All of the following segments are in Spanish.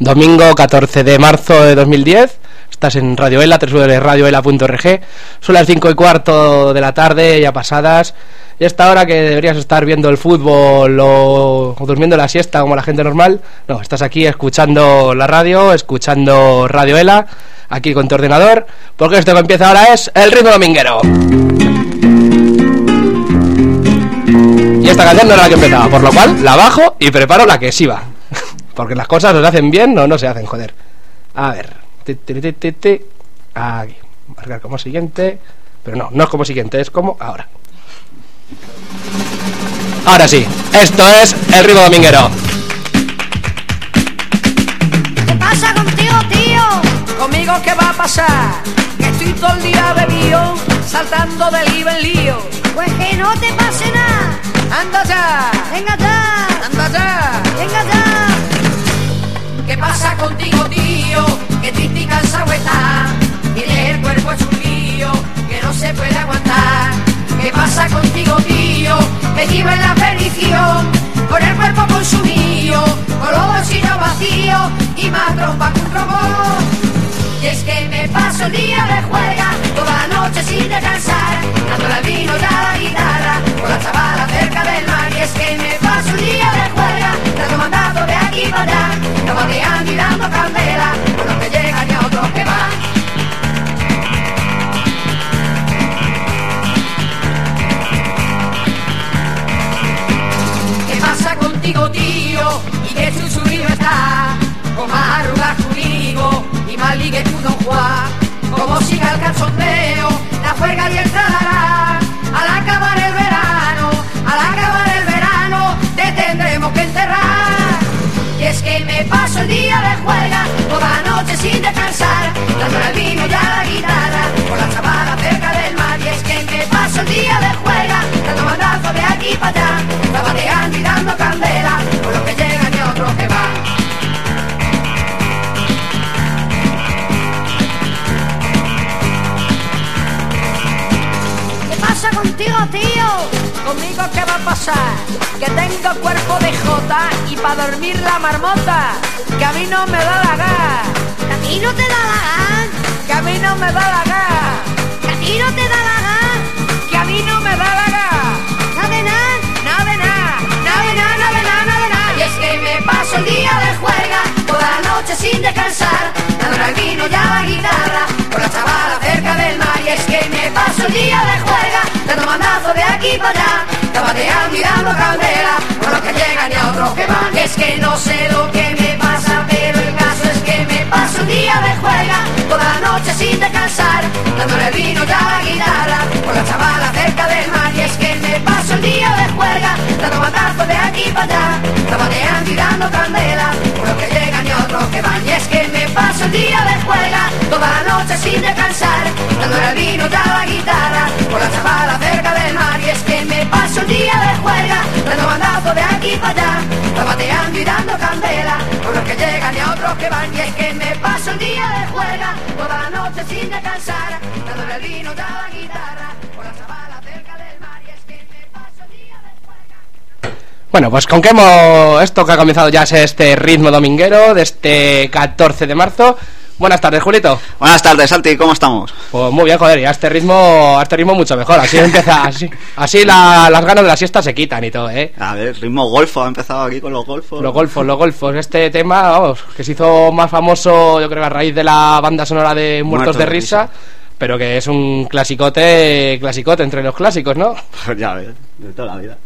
Domingo 14 de marzo de 2010. Estás en Radio Ela, radioela.org. Son las 5 y cuarto de la tarde, ya pasadas. Y esta hora que deberías estar viendo el fútbol o, durmiendo la siesta como la gente normal, no, estás aquí escuchando la radio, escuchando Radio Ela, aquí con tu ordenador, porque esto que empieza ahora es El ritmo dominguero. Y esta canción no era la que empezaba, por lo cual la bajo y preparo la que sí va. Porque las cosas no se hacen bien o no se hacen, joder. A ver. Aquí. Marcar como siguiente. Pero no, no es como siguiente, es como ahora. Ahora sí, esto es el ritmo dominguero. ¿Qué pasa contigo, tío? ¿Conmigo qué va a pasar? Que estoy todo el día bebido, saltando de lío en lío. Pues que no te pase nada. ¡Anda ya! Venga ya. ¡Anda ya! Venga ya. ¿Qué pasa contigo, tío? Que triste y cansado está. Tiene el cuerpo hecho un lío, que no se puede aguantar. ¿Qué pasa contigo, tío? Que en la perdición, con el cuerpo consumido, con los bolsillos vacíos y más trompa que un robot. Y es que me paso el día de juega, toda la noche sin descansar, dándole al vino y a la guitarra, con la chavala cerca del mar. Y es que me paso el día de juega, dando mandato de aquí para allá, caballeando y dando candela, con los que llegan y a otros que van. ¿Qué pasa contigo, tío? Y que tu subido está, con más arrugas higo, y más ligue un don Juan. Como siga el calzondeo, me paso el día de juega, toda la noche sin descansar, dándole al vino y a la guitarra, con la chavala cerca del mar. Y es que me paso el día de juega, dando mandazo de aquí para allá, zapateando y dando candela, con los que llegan y otros que van. ¿Qué pasa contigo? ¿Conmigo qué va a pasar? Que tengo cuerpo de jota y para dormir la marmota, que a mí no me da la gana, Que a ti no te da la gana. que a mí no me da la gana, Que a ti no te da la gana. que a mí no me da la gana. Nada de nada. Nada de nada, nada de nada, nada de nada, nada de nada. Y es que me paso el día de juega, toda la noche sin descansar, dándole al vino y a la guitarra, la chavala cerca del mar. Y es que me paso el día de juega, dando mandazo de aquí para allá, cabateando y dando candela, con los que llegan y a otros que van. Y es que no sé lo que me pasa, pero el caso es que me paso el día de juega, toda la noche sin descansar, dándole vino y a la guitarra, con la chavala cerca del mar. Y es que me paso el día de juega, dando mandazo de aquí para allá, zapateando y dando candela, con los que llegan y otros que van. Y es que me paso el día de juega, toda la noche sin descansar, dándole vino y a la guitarra, con la chavala cerca del mar. Y es que me paso el día de juega, dando mandazo de aquí para allá, zapateando y dando candela, con los que llegan y otros que van. Y es que me paso el día de juega, toda la noche sin descansar, dándole el vino a la guitarra, con la chavala cerca del mar. Y es que me paso el día de juega. Bueno, pues con hemos... Esto que ha comenzado ya es este ritmo dominguero de este 14 de marzo. Buenas tardes, Julito. Buenas tardes, Santi, ¿cómo estamos? Pues muy bien, joder, y a este ritmo, a este ritmo mucho mejor. Así empieza, así, así la- las ganas de la siesta se quitan y todo, ¿eh? A ver, ritmo golfo, ha empezado aquí con los golfos. Los golfos, los golfos. Este tema, vamos, que se hizo más famoso, yo creo, a raíz de la banda sonora de Muertos, de, risa, pero que es un clasicote, clasicote entre los clásicos, ¿no? Pues ya ves, de toda la vida.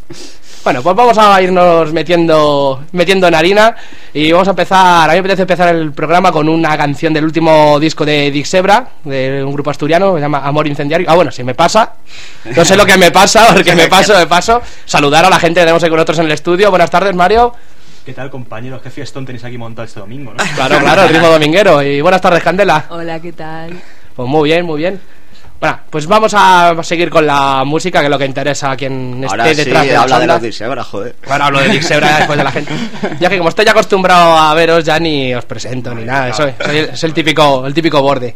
Bueno, pues vamos a irnos metiendo, metiendo en harina y vamos a empezar, a mí me apetece empezar el programa con una canción del último disco de Dixebra, de un grupo asturiano, que se llama Amor Incendiario. Ah, bueno, si me pasa, no sé lo que me pasa, porque me paso, me paso. Saludar a la gente que tenemos aquí con nosotros en el estudio. Buenas tardes, Mario. ¿Qué tal, compañeros? ¿Qué fiestón tenéis aquí montado este domingo, no? Claro, claro, el ritmo dominguero. Y buenas tardes, Candela. Hola, ¿qué tal? Pues muy bien, muy bien. Bueno, pues vamos a seguir con la música, que es lo que interesa a quien esté Ahora sí, detrás de la habla de los Disebra, joder. Bueno, hablo de Dixebra después de la gente. Ya que como estoy acostumbrado a veros, ya ni os presento ni nada. Soy, soy el, es el típico, el típico borde.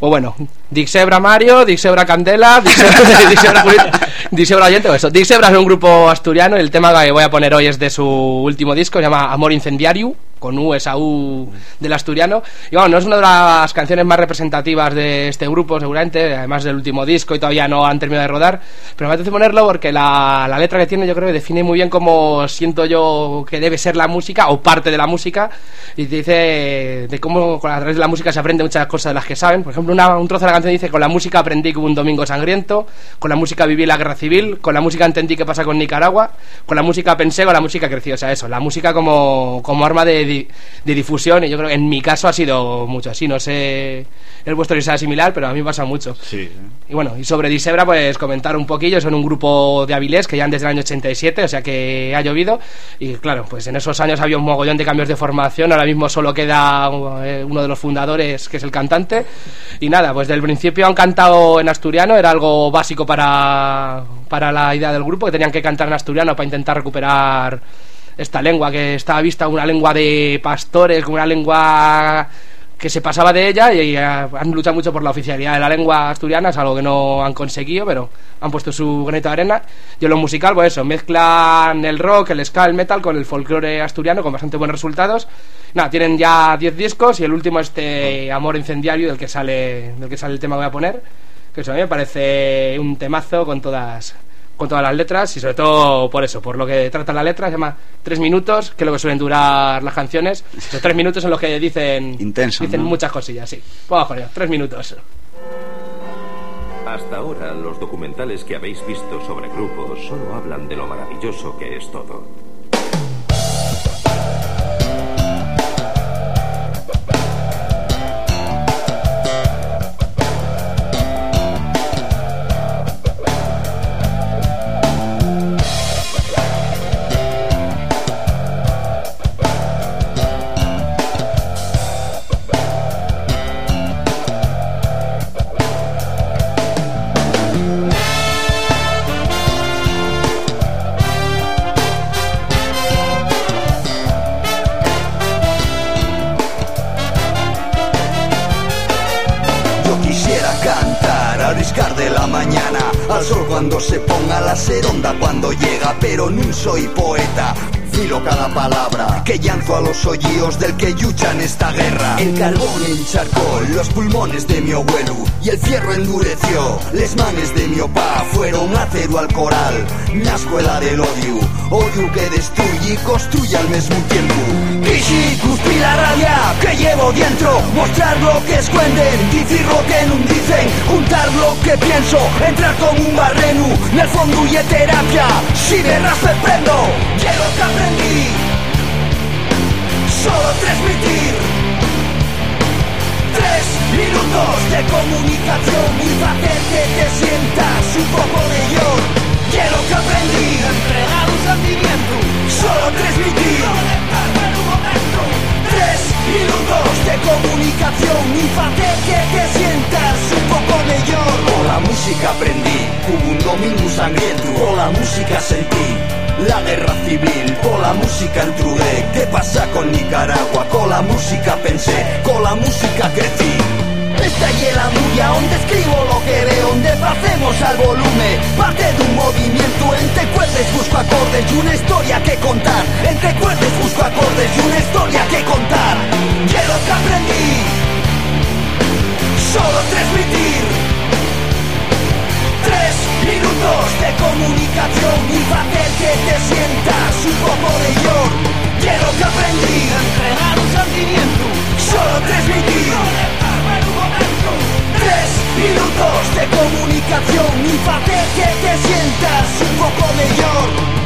Pues bueno, Dixebra Mario, Dixebra Candela, Dixebra, Dixebra, Julito, Dixebra Oyente, o eso. Dixebra es un grupo asturiano y el tema que voy a poner hoy es de su último disco, se llama Amor Incendiario, con U, esa U del asturiano. Y bueno, no es una de las canciones más representativas de este grupo, seguramente, además del último disco y todavía no han terminado de rodar, pero me apetece ponerlo porque la, la letra que tiene yo creo que define muy bien cómo siento yo que debe ser la música o parte de la música y dice de cómo a través de la música se aprende muchas cosas de las que saben. Por ejemplo, una- un trozo de la canción dice, con la música aprendí que hubo un domingo sangriento, con la música viví la guerra civil, con la música entendí qué pasa con Nicaragua, con la música pensé, con la música crecí. O sea, eso, la música como, como arma de, di- de difusión y yo creo que en mi caso ha sido mucho así. No sé el vuestro sea similar, pero a mí me pasa mucho. Sí. ¿eh? Y bueno, y sobre Disebra, pues comentar un poquillo. Son un grupo de Avilés que ya desde el año 87, o sea que ha llovido. Y claro, pues en esos años había un mogollón de cambios de formación. Ahora mismo solo queda eh, uno de los fundadores, que es el cantante. Y nada, pues del principio han cantado en asturiano, era algo básico para, para la idea del grupo, que tenían que cantar en asturiano para intentar recuperar esta lengua que estaba vista una lengua de pastores, una lengua que se pasaba de ella y eh, han luchado mucho por la oficialidad de la lengua asturiana, es algo que no han conseguido, pero han puesto su granito de arena. Y lo musical, pues eso, mezclan el rock, el ska, el metal con el folclore asturiano con bastante buenos resultados. Nada, tienen ya 10 discos y el último este Amor Incendiario del que sale del que sale el tema que voy a poner, que eso a mí me parece un temazo con todas con todas las letras y sobre todo por eso, por lo que trata la letra, se llama Tres minutos, que es lo que suelen durar las canciones, esos tres minutos en los que dicen Intenso, dicen ¿no? muchas cosillas, sí. Vamos con ello, tres minutos. Hasta ahora, los documentales que habéis visto sobre grupos solo hablan de lo maravilloso que es todo. Se ponga la seronda cuando llega, pero no soy poeta. Filo cada palabra que llanzo a los hoyíos del que luchan esta guerra. El carbón encharcó los pulmones de mi abuelo y el fierro endureció. Les manes de mi opa fueron acero al coral. La escuela del odio, odio que destruye y construye al mismo tiempo. Crisis, cuspir la rabia que llevo dentro, mostrar lo que esconden, decir lo que no dicen, juntar lo que pienso, entrar como un barrenu, en el fondo y terapia, si me raspe prendo, lo que aprendí, solo transmitir. Tres minutos de comunicación y hacer que te sientas un poco mejor. Es lo que aprendí, entregar un sentimiento, solo transmitir. Tres minutos de comunicación y hacer que te sientas un poco mejor. Por la música aprendí, hubo un domingo sangriento, por la música sentí. La guerra civil, con la música entrudé ¿Qué pasa con Nicaragua? Con la música pensé, con la música crecí. Esta y la muya, donde escribo lo que veo, donde hacemos al volumen, parte de un movimiento, entre cuerdes busco acordes y una historia que contar, entre cuerdes busco acordes y una historia que contar, lo que aprendí, solo transmitir, tres minutos de comunicación y hacer que te sientas un poco mejor, lo que aprendí, entregar un sentimiento, solo transmitir, Tres minutos de comunicación y hacer que te sientas un poco mejor.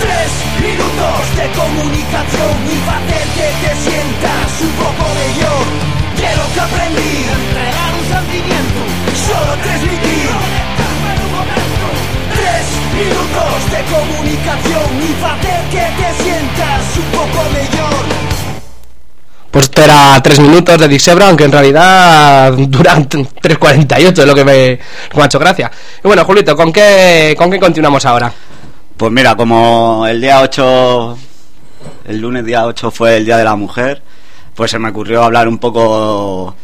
Tres minutos de comunicación y hacer que te sientas un poco mejor. Quiero que aprendí entregar un sentimiento, solo transmitir. Tres minutos de comunicación y hacer que te sientas un poco mejor. Pues esto era 3 minutos de Dixebra, aunque en realidad duran 3.48, es lo que me, me ha hecho gracia. Y bueno, Julito, ¿con qué, ¿con qué continuamos ahora? Pues mira, como el día 8, el lunes día 8 fue el Día de la Mujer, pues se me ocurrió hablar un poco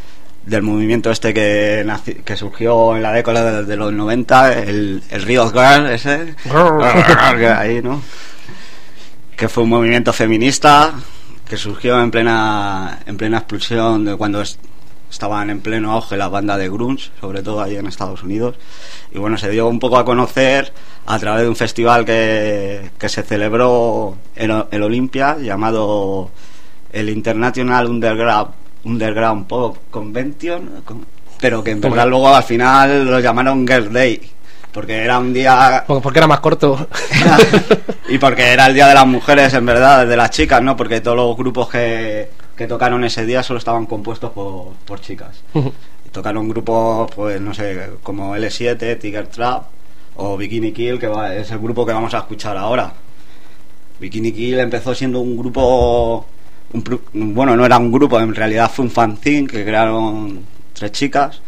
del movimiento este que, naci- que surgió en la década de, los 90, el, el Rio Girl ese, ahí, ¿no? Que fue un movimiento feminista que surgió en plena en plena explosión de cuando es- estaban en pleno auge las bandas de grunge, sobre todo ahí en Estados Unidos. Y bueno, se dio un poco a conocer a través de un festival que, que se celebró en el Olympia llamado el International Underground, Underground Pop Convention, con- pero que en verdad luego al final lo llamaron Girl Day, porque era un día Porque era más corto. y porque era el día de las mujeres, en verdad, de las chicas, ¿no? Porque todos los grupos que, que tocaron ese día solo estaban compuestos por, por chicas. Tocaron grupos, pues, no sé, como L7, Tiger Trap o Bikini Kill, que va- es el grupo que vamos a escuchar ahora. Bikini Kill empezó siendo un grupo... un bueno, no era un grupo, en realidad fue un fanzine que crearon tres chicas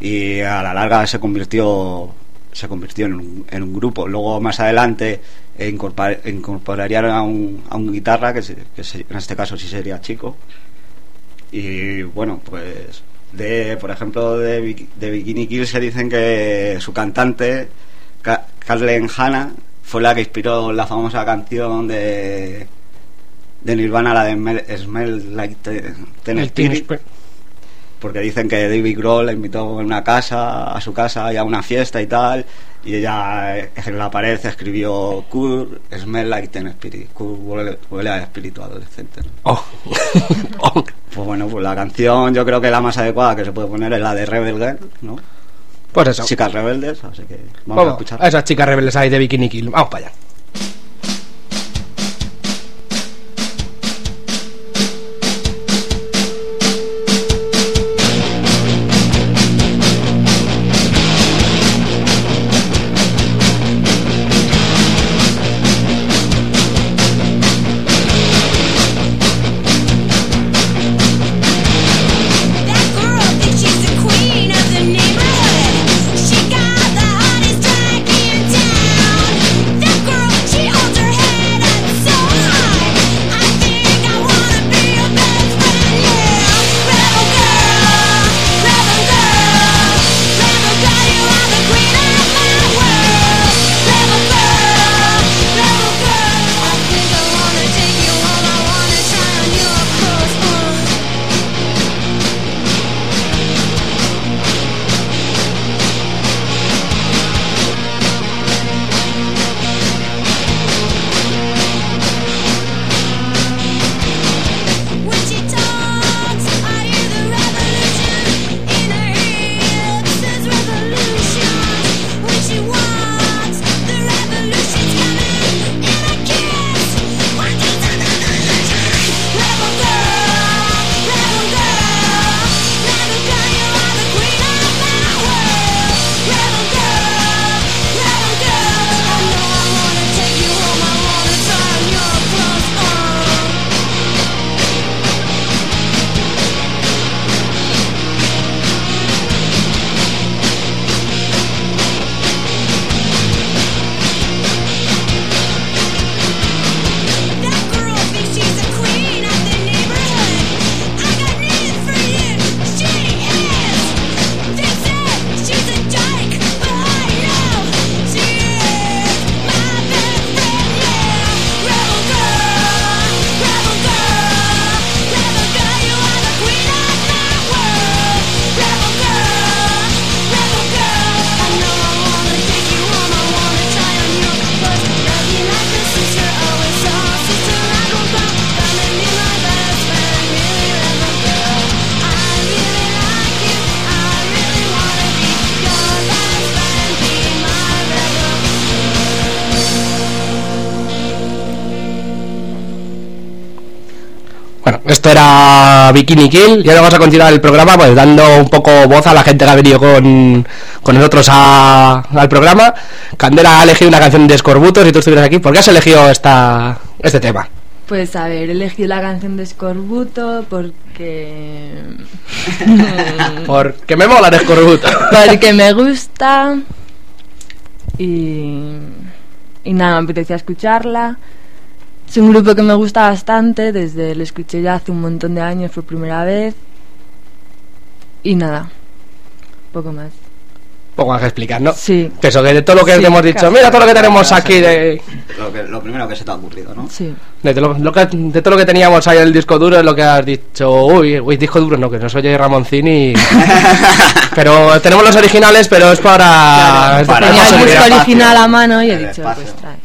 y a la larga se convirtió se convirtió en un, en un grupo. Luego más adelante eh, incorpor- incorporarían a un, a un guitarra que, se- que se- en este caso sí sería chico. Y bueno pues de por ejemplo de, de Bikini Kill se dicen que su cantante Ka- Carlen Hanna fue la que inspiró la famosa canción de de Nirvana la de Smell, Like Te- Teen El Teen Spirit. Spirit. Porque dicen que David Grohl la invitó a una casa, a su casa y a una fiesta y tal, y ella eh, en la pared escribió Cool, smell like teen spirit, Cool huele, huele a espíritu adolescente. ¿no? Oh. Oh. Pues bueno, pues la canción yo creo que la más adecuada que se puede poner es la de Rebel Girl, ¿no? Pues eso. Chicas rebeldes, así que vamos, a escuchar. a esas chicas rebeldes ahí de Bikini Kill. Vamos para allá. Bikini Kill y ahora vamos a continuar el programa pues dando un poco voz a la gente que ha venido con, con nosotros a- al programa. Candela ha elegido una canción de Escorbuto, si tú estuvieras aquí. ¿Por qué has elegido esta, este tema? Pues a ver, elegí la canción de Scorbuto porque. Porque me mola el Escorbuto. porque me gusta. Y. Y nada, me apetecía escucharla. Es un grupo que me gusta bastante, desde lo escuché ya hace un montón de años por primera vez. Y nada, poco más. Poco más que explicar, ¿no? Sí. Que eso, que de todo lo que Sí, hemos dicho, mira todo lo que tenemos aquí de, Lo, que- lo primero que se te ha ocurrido, ¿no? Sí. de, lo, lo que, de todo lo que teníamos ahí en el disco duro es lo que has dicho. Uy, uy, disco duro no, que no soy Ramoncini. pero tenemos los originales, pero es para. de Para Tenía el disco original a mano y he dicho, pues trae.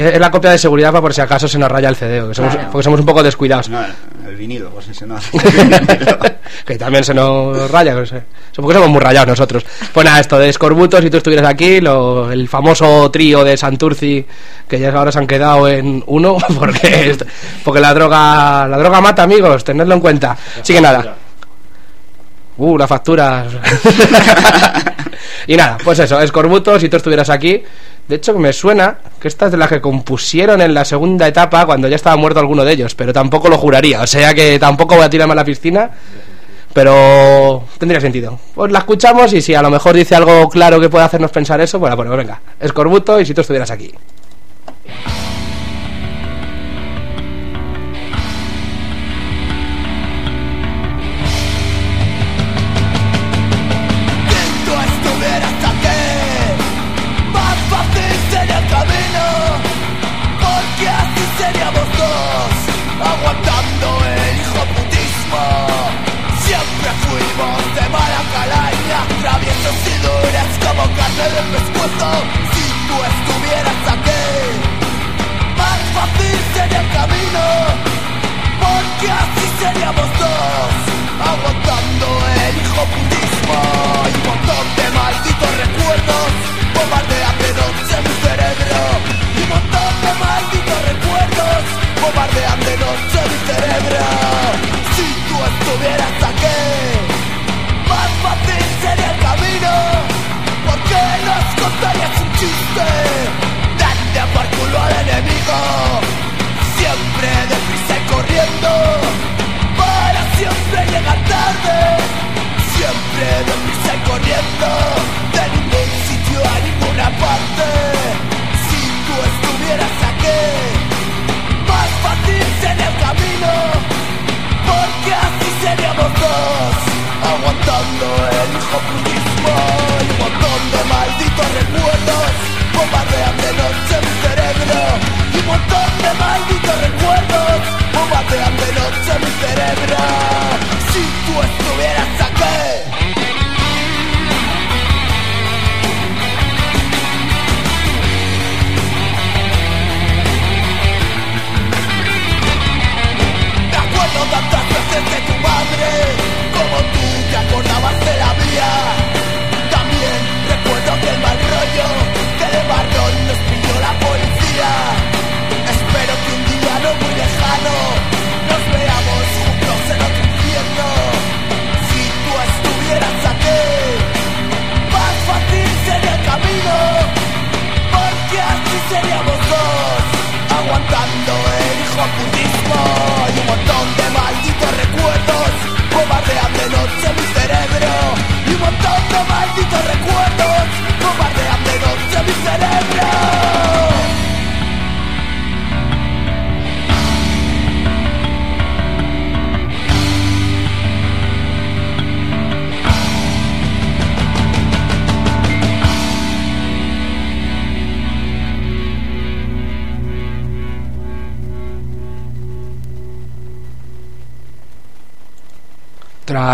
Es la copia de seguridad para por si acaso se nos raya el CD, que somos, Claro. porque somos un poco descuidados. No, el, vinilo, pues ese no. que también se nos raya, no sé. Porque somos muy rayados nosotros. Pues nada, esto de Escorbuto, si tú estuvieras aquí, lo- el famoso trío de Santurci, que ya ahora se han quedado en uno, porque, porque la droga la droga mata, amigos, tenedlo en cuenta. Así que nada. Uh, la factura. y nada, pues eso, Escorbuto, si tú estuvieras aquí. De hecho, me suena que esta es de las que compusieron en la segunda etapa cuando ya estaba muerto alguno de ellos, pero tampoco lo juraría. O sea que tampoco voy a tirarme a la piscina, pero tendría sentido. Pues la escuchamos y si a lo mejor dice algo claro que pueda hacernos pensar eso, pues la ponemos. Venga, Escorbuto y si tú estuvieras aquí.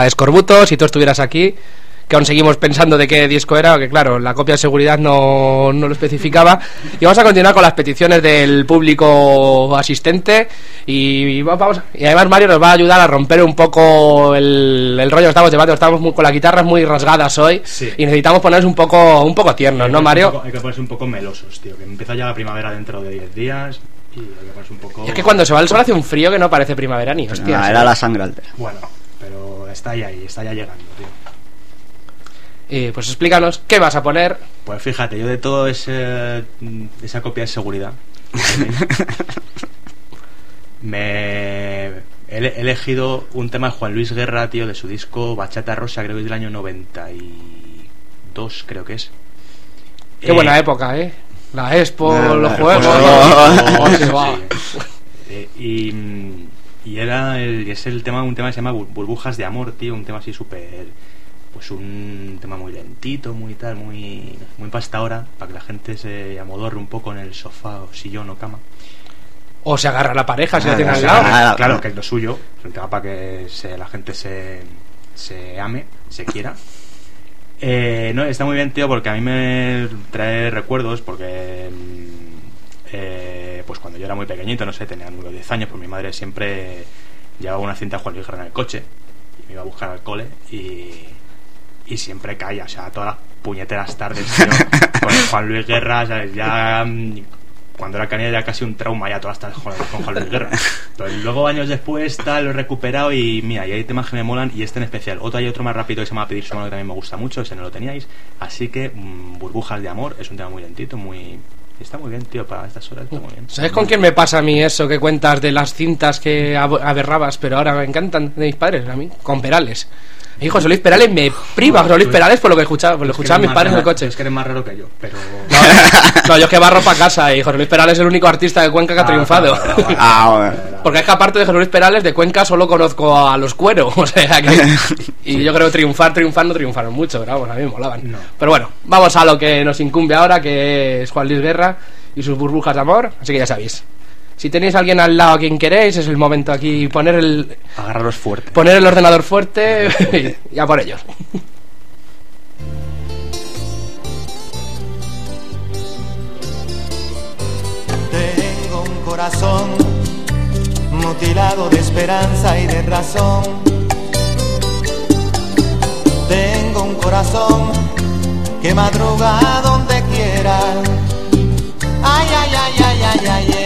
Escorbuto, si tú estuvieras aquí, que aún seguimos pensando de qué disco era, que claro, la copia de seguridad no, no lo especificaba. Y vamos a continuar con las peticiones del público asistente. Y, va- vamos, y además Mario nos va a ayudar a romper un poco el, el rollo que estamos llevando. Estamos muy- con las guitarras muy rasgadas hoy Sí. y necesitamos ponernos un poco, un poco tiernos, ¿no, Mario? poco- Hay que ponerse un poco melosos, tío. Que empieza ya la primavera dentro de 10 días Y hay que ponerse un poco... Y es que cuando se va el sol hace un frío que no parece primavera ni hostia. Ah, era la sangre altera. Bueno, pero está ahí, ahí, está ya llegando, tío. Y pues explícanos qué vas a poner. Pues fíjate, yo de todo ese, esa copia de seguridad me he he elegido un tema de Juan Luis Guerra, tío, de su disco Bachata Rosa, creo que es del año 92, creo que es. Qué Eh, buena época, ¿eh? La Expo, los la juegos. Expo. Sí, va. Eh, y, y era el, es el tema un tema que se llama Bur- burbujas de amor tío un tema así súper pues un tema muy lentito muy tal muy muy para esta hora para que la gente se amodorre un poco en el sofá o sillón o cama O se agarra la pareja si la Ah, tiene al lado. ah, claro que es lo suyo es un tema para que se- la gente se, se ame se quiera Eh, no, está muy bien, tío, porque a mí me trae recuerdos, porque mm, eh, pues cuando yo era muy pequeñito, no sé, tenía unos 10 años, pues mi madre siempre llevaba una cinta de Juan Luis Guerra en el coche y me iba a buscar al cole y, y siempre caía, o sea, todas las puñeteras tardes, tío, con Juan Luis Guerra, ¿sabes? Ya mm, cuando era canilla ya casi un trauma ya todas las tardes con, con Juan Luis Guerra. Pero luego años después tal, lo he recuperado y mira, y hay temas que me molan y este en especial. Otro hay otro más rápido que se llama Pedir su mano que también me gusta mucho, ese no lo teníais. Así que mm, Burbujas de Amor es un tema muy lentito, muy... Está muy bien, tío, para estas horas está muy bien. ¿Sabes con quién me pasa a mí eso que cuentas de las cintas que ab- aberrabas, pero ahora me encantan de mis padres? A mí, con Perales. Y José Luis Perales me priva José Luis Perales por lo que escuchaba, por lo que Es que escuchaban mis padres en el coche. Es que eres más raro que yo, pero... No, yo es que barro para casa y José Luis Perales es el único artista de Cuenca que ha Ah, triunfado. claro, claro, claro. Ah. Porque es que aparte de José Luis Perales, de Cuenca solo conozco a los cueros. O sea que. Y yo creo que triunfar, triunfar no triunfaron mucho, pero vamos, a mí me molaban. No. Pero bueno, vamos a lo que nos incumbe ahora, que es Juan Luis Guerra y sus burbujas de amor. Así que ya sabéis. Si tenéis a alguien al lado a quien queréis, es el momento aquí poner el, Agarraros fuerte. poner el ordenador fuerte y a por ellos. Tengo un corazón mutilado de esperanza y de razón. Tengo un corazón que madruga donde quiera. Ay, ay, ay, ay, ay, ay, ese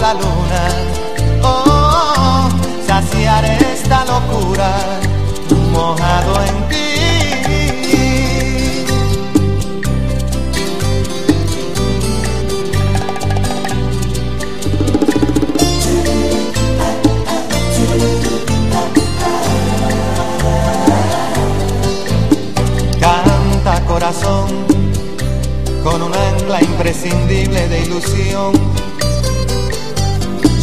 la luna. Oh, oh, saciar esta locura mojado en ti. Canta corazón con un ancla imprescindible de ilusión.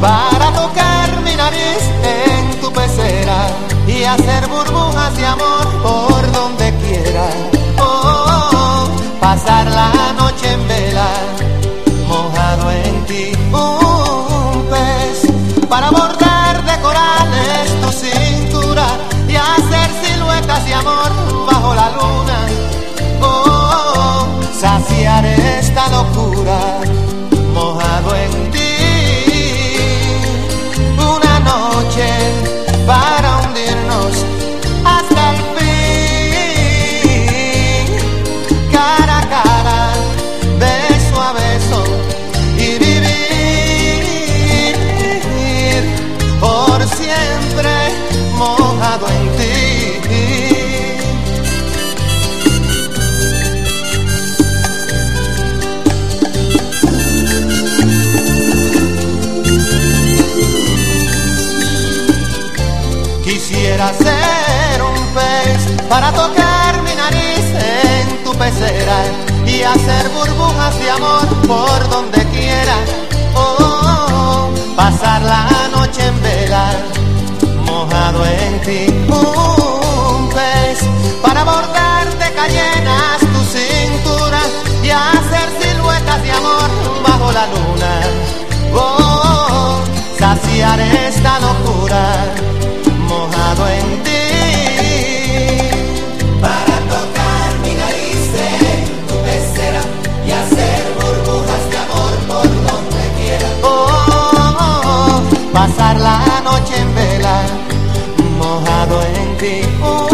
para tocar mi nariz en tu pecera y hacer burbujas de amor por donde quiera. Oh, pasar la noche en vela, mojado en ti. Un pez para bordar de corales tu cintura y hacer siluetas de amor bajo la luna. Oh, saciar esta locura para tocar mi nariz en tu pecera y hacer burbujas de amor por donde quiera. Oh, pasar la noche en vela, mojado en ti. Un pez para bordarte cayenas tu cintura y hacer siluetas de amor bajo la luna. Oh, saciar esta locura en ti. Para tocar mi nariz en tu pecera y hacer burbujas de amor por donde quiera. Oh, oh, oh, pasar la noche en vela, mojado en ti.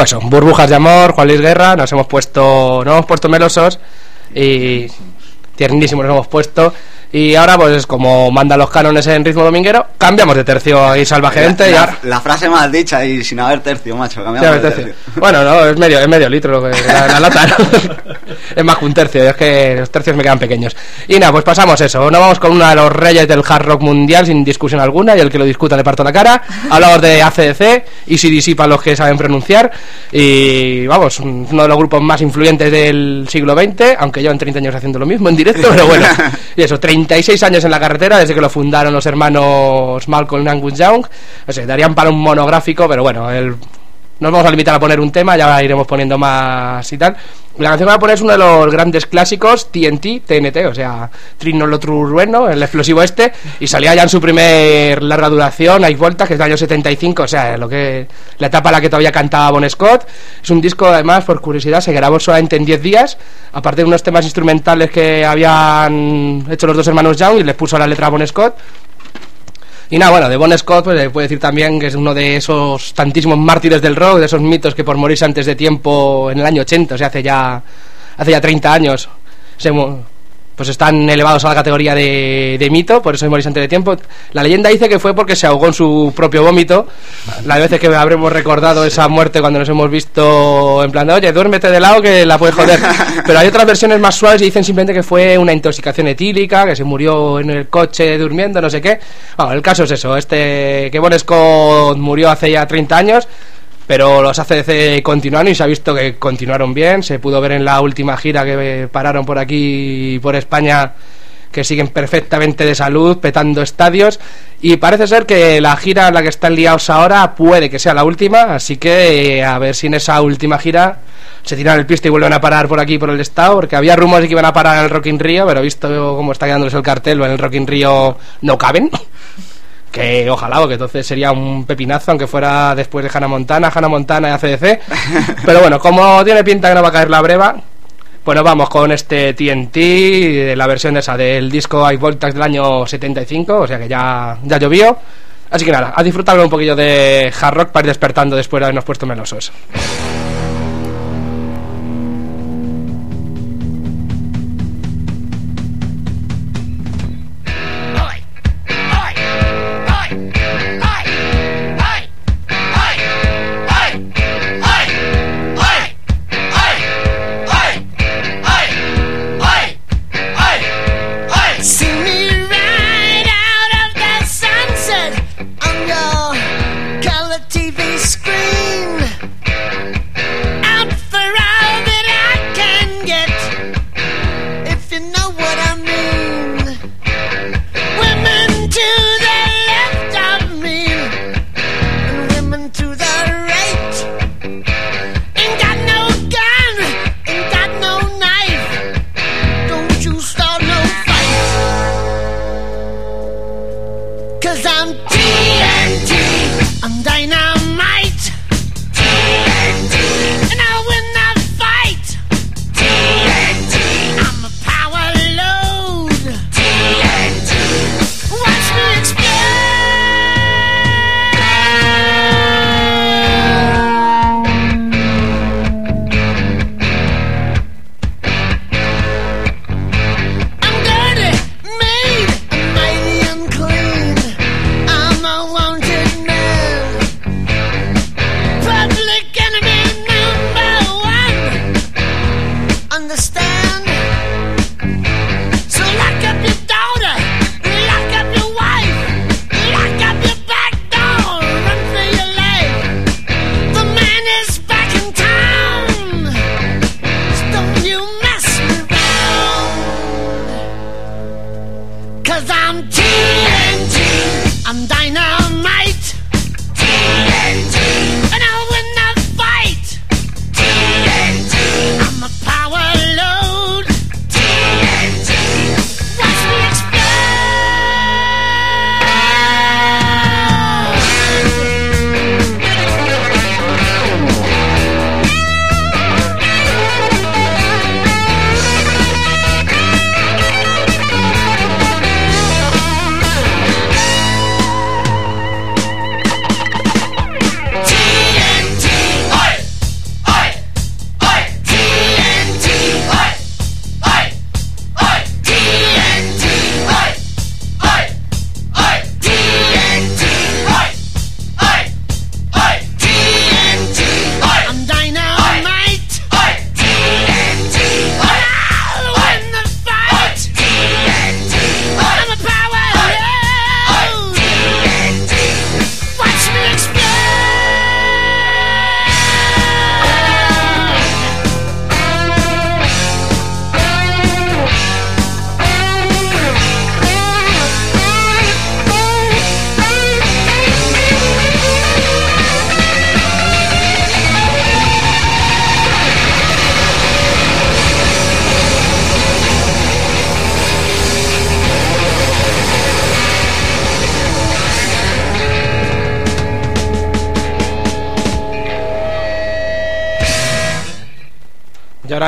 Pues burbujas de amor, Juan Luis Guerra, nos hemos puesto, nos hemos puesto melosos y tiernísimos nos hemos puesto y ahora pues como mandan los cánones en ritmo dominguero, cambiamos de tercio ahí salvajemente y la, ahora la frase más dicha y sin haber tercio, macho. Cambiamos ver, de tercio. tercio. Bueno, no, es medio, es medio litro lo que, la, la lata. ¿no? es más que un tercio, es que los tercios me quedan pequeños. Y nada, pues pasamos eso. Nos vamos con uno de los reyes del hard rock mundial sin discusión alguna y el que lo discuta le parto la cara. Hablamos de ACDC y CDC para los que saben pronunciar. Y vamos, uno de los grupos más influyentes del siglo XX, aunque llevan 30 años haciendo lo mismo en directo, pero bueno. Y eso, 36 años en la carretera desde que lo fundaron los hermanos Malcolm y Young. No sé, darían para un monográfico, pero bueno, el nos vamos a limitar a poner un tema, ya iremos poniendo más y tal. La canción que voy a poner es uno de los grandes clásicos, TNT, TNT, o sea, Trinolotrueno, el explosivo este, y salía ya en su primer larga duración, hay vueltas, que es del año 75, o sea, lo que la etapa en la que todavía cantaba Bon Scott. Es un disco, además, por curiosidad, se grabó solamente en 10 días, aparte de unos temas instrumentales que habían hecho los dos hermanos Young y les puso la letra a Bon Scott. Y nada, bueno, de Bon Scott pues, se puede decir también que es uno de esos tantísimos mártires del rock, de esos mitos que por morirse antes de tiempo en el año 80, o sea, hace ya, hace ya 30 años, se, pues están elevados a la categoría de, de mito, por eso es morirse antes de tiempo. La leyenda dice que fue porque se ahogó en su propio vómito. Las veces que habremos recordado esa muerte cuando nos hemos visto en plan de, oye, duérmete de lado que la puedes joder. Pero hay otras versiones más suaves y dicen simplemente que fue una intoxicación etílica, que se murió en el coche durmiendo, no sé qué. Bueno, el caso es eso, este que Bon Scott murió hace ya 30 años, pero los ACDC continuaron y se ha visto que continuaron bien. Se pudo ver en la última gira que pararon por aquí, por España, que siguen perfectamente de salud, petando estadios. Y parece ser que la gira en la que están liados ahora puede que sea la última, así que eh, a ver si en esa última gira se tiran el piste y vuelven a parar por aquí, por el estado, porque había rumores de que iban a parar en el Rock in Rio, pero visto cómo está quedándoles el cartel, en el Rock in Rio no caben. Que ojalá, porque entonces sería un pepinazo, aunque fuera después de Hannah Montana, Hannah Montana y ACDC. Pero bueno, como tiene pinta que no va a caer la breva, pues nos vamos con este TNT, de la versión esa del disco High Voltage del año 75, o sea que ya, ya llovió. Así que nada, a disfrutarlo un poquillo de hard rock para ir despertando después de habernos puesto melosos.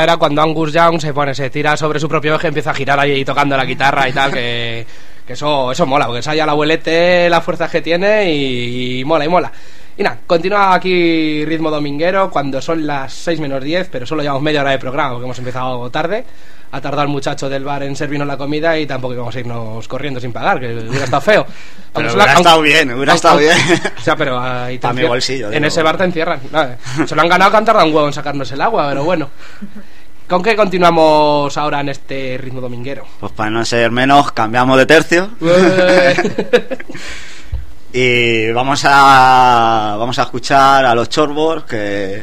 Era cuando Angus Young se pone, se tira sobre su propio eje, empieza a girar ahí tocando la guitarra y tal, que, eso, eso mola, porque ensaya el abuelete las fuerzas que tiene y, y mola, y mola. Y nada, continúa aquí ritmo dominguero cuando son las 6 menos 10, pero solo llevamos media hora de programa porque hemos empezado tarde. Ha tardado el muchacho del bar en servirnos la comida y tampoco íbamos a irnos corriendo sin pagar, que hubiera estado feo. Pero hubiera estado aunque- bien, hubiera aunque- estado bien. O sea, pero ahí te mi bolsillo, En digo. ese bar te encierran. Se lo han ganado que han tardado un huevo en sacarnos el agua, pero bueno. ¿Con qué continuamos ahora en este ritmo dominguero? Pues para no ser menos, cambiamos de tercio. y vamos a vamos a escuchar a los Chorbos que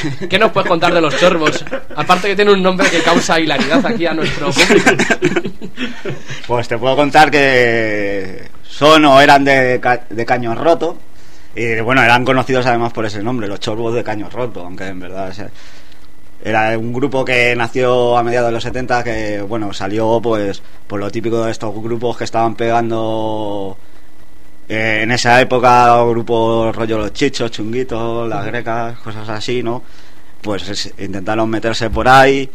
¿Qué nos puedes contar de los chorbos? Aparte que tiene un nombre que causa hilaridad aquí a nuestro público. pues te puedo contar que son o eran de, ca- de Caño Roto y bueno, eran conocidos además por ese nombre, los Chorbos de Caño Roto, aunque en verdad era un grupo que nació a mediados de los 70 que bueno, salió pues por lo típico de estos grupos que estaban pegando eh, en esa época grupos rollo los chichos, chunguitos, las grecas, cosas así, ¿no? Pues es- intentaron meterse por ahí,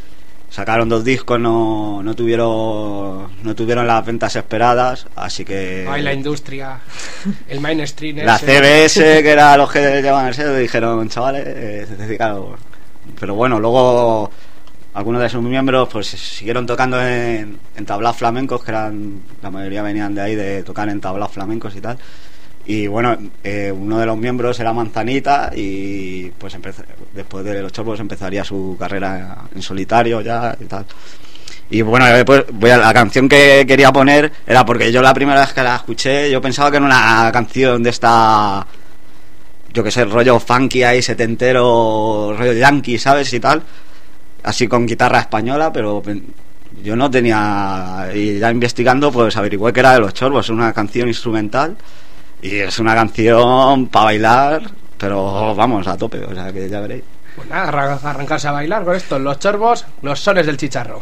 sacaron dos discos, no, no tuvieron no tuvieron las ventas esperadas, así que Ay, la industria, el mainstream. la ese. CBS, que era los que llevaban el sello, dijeron, chavales, eh, pero bueno, luego algunos de sus miembros pues siguieron tocando en, en tablas flamencos, que eran, la mayoría venían de ahí de tocar en tablas flamencos y tal. Y bueno, eh, uno de los miembros era Manzanita y pues después de los chorbos empezaría su carrera en solitario ya y tal. Y bueno, después voy a la canción que quería poner era porque yo la primera vez que la escuché yo pensaba que era una canción de esta yo que sé, rollo funky ahí setentero, rollo yankee, ¿sabes? y tal. Así con guitarra española, pero yo no tenía y ya investigando pues averigüé que era de los Chorbos, es una canción instrumental y es una canción para bailar, pero vamos a tope, o sea que ya veréis. Pues nada, arran- arrancarse a bailar con esto. Los chorbos, los sones del chicharro.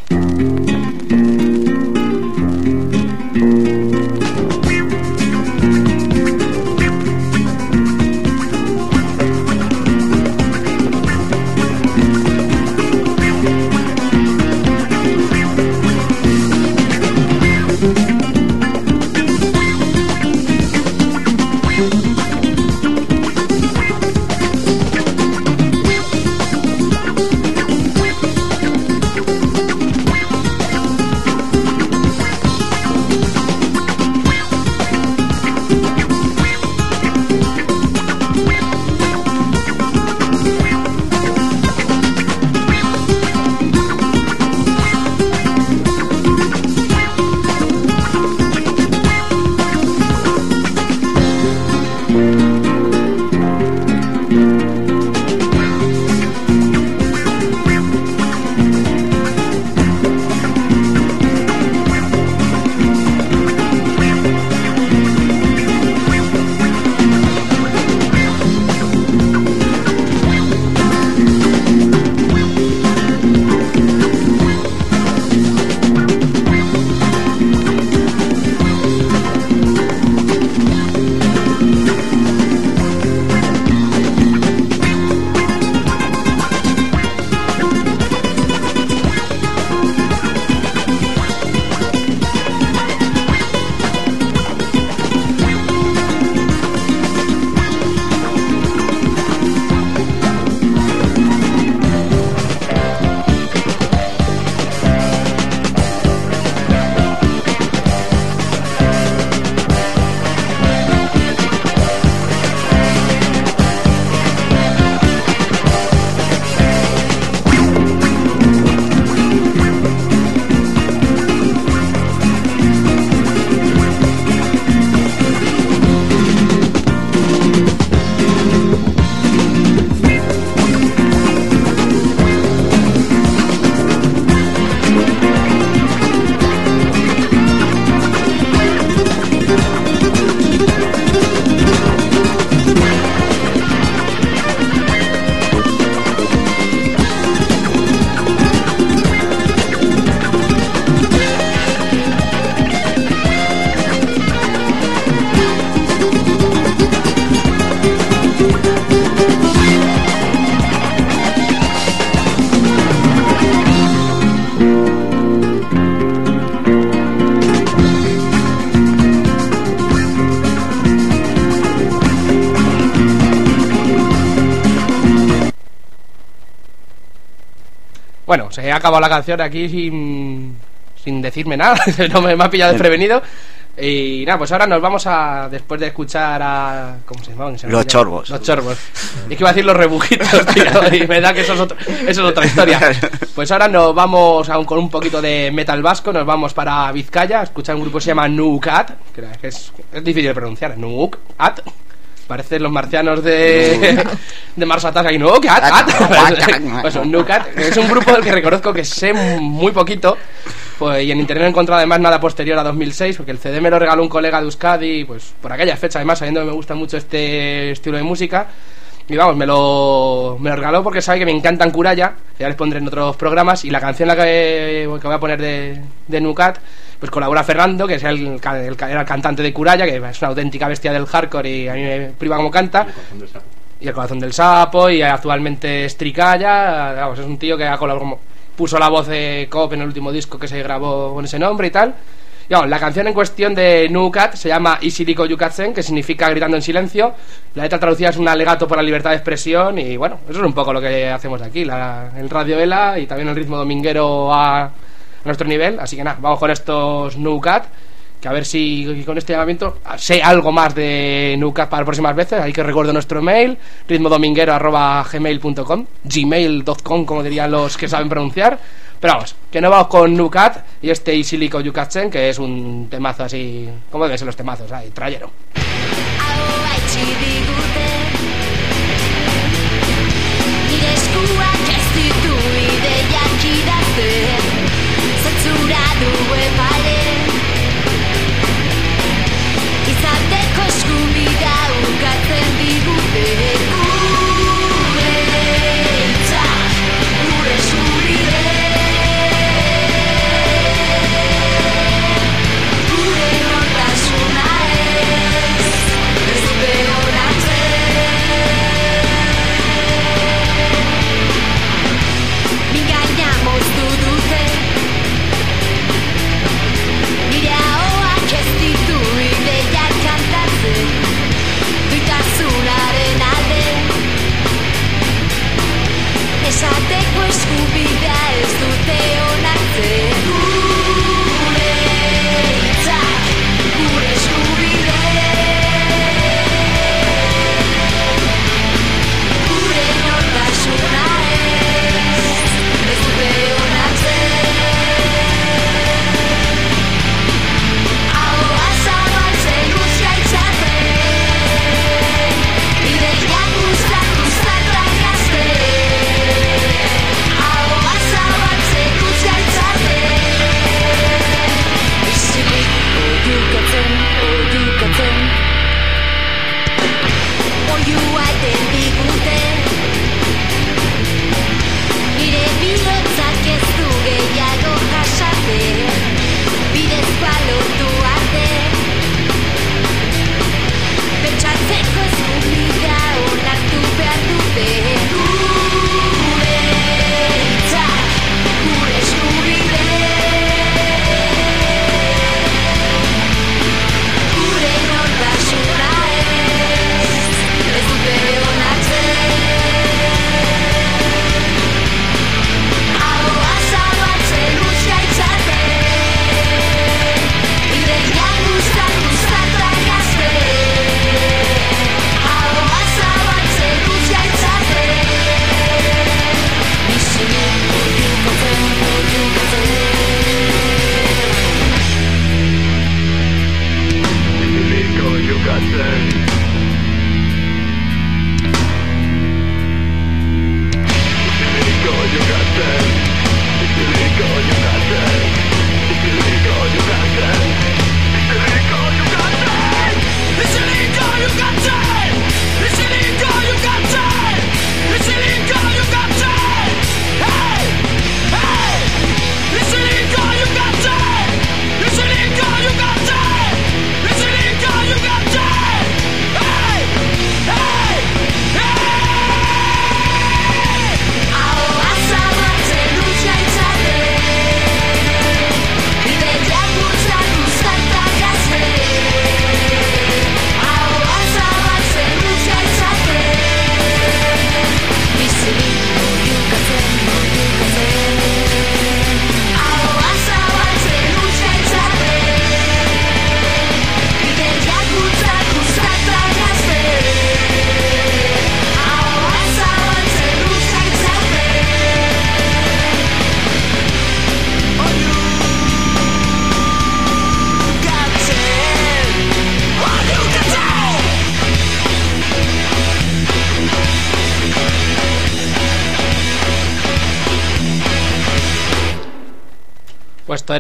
Ha acabado la canción aquí sin, sin decirme nada, no me, me ha pillado desprevenido. Y nada, pues ahora nos vamos a, después de escuchar a... ¿Cómo se llamaban? Los chorbos. Los chorbos. Y que iba a decir los rebujitos, tío, y me da que eso es, otro- eso es otra historia. Pues ahora nos vamos aún con un poquito de metal vasco, nos vamos para Vizcaya, a escuchar un grupo que se llama Nucat, que es, es difícil de pronunciar, Nucat. Parecen los marcianos de, de Mars Attacks ahí, Nucat. Pues Nucat. Es un grupo del que reconozco que sé muy poquito. Pues, y en internet no he encontrado además nada posterior a 2006, porque el CD me lo regaló un colega de Euskadi, pues por aquella fecha, además, sabiendo que me gusta mucho este estilo de música. Y vamos, me lo, me lo regaló porque sabe que me encantan Kuraya, que ya les pondré en otros programas, y la canción la que, que voy a poner de, de Nucat, pues colabora Fernando, que es el, el el cantante de Kuraya, que es una auténtica bestia del hardcore y a mí me priva como canta. Y el corazón del sapo, y actualmente es Tricaya, vamos, es un tío que ha colaborado, puso la voz de Cop en el último disco que se grabó con ese nombre y tal. Y vamos, la canción en cuestión de Nukat se llama Isiliko Yukatsen, que significa gritando en silencio. La letra traducida es un alegato por la libertad de expresión y bueno, eso es un poco lo que hacemos aquí, la, el Radio Vela y también el ritmo dominguero a, a nuestro nivel. Así que nada, vamos con estos Nukat, que a ver si con este llamamiento sé algo más de Nucat para próximas veces. Hay que recuerdo nuestro mail, ritmodominguero.gmail.com, gmail.com como dirían los que saben pronunciar. Pero vamos, que no vamos con Nucat y este Isiliko Yukatsen, que es un temazo así, como deben ser los temazos, ahí, trayero.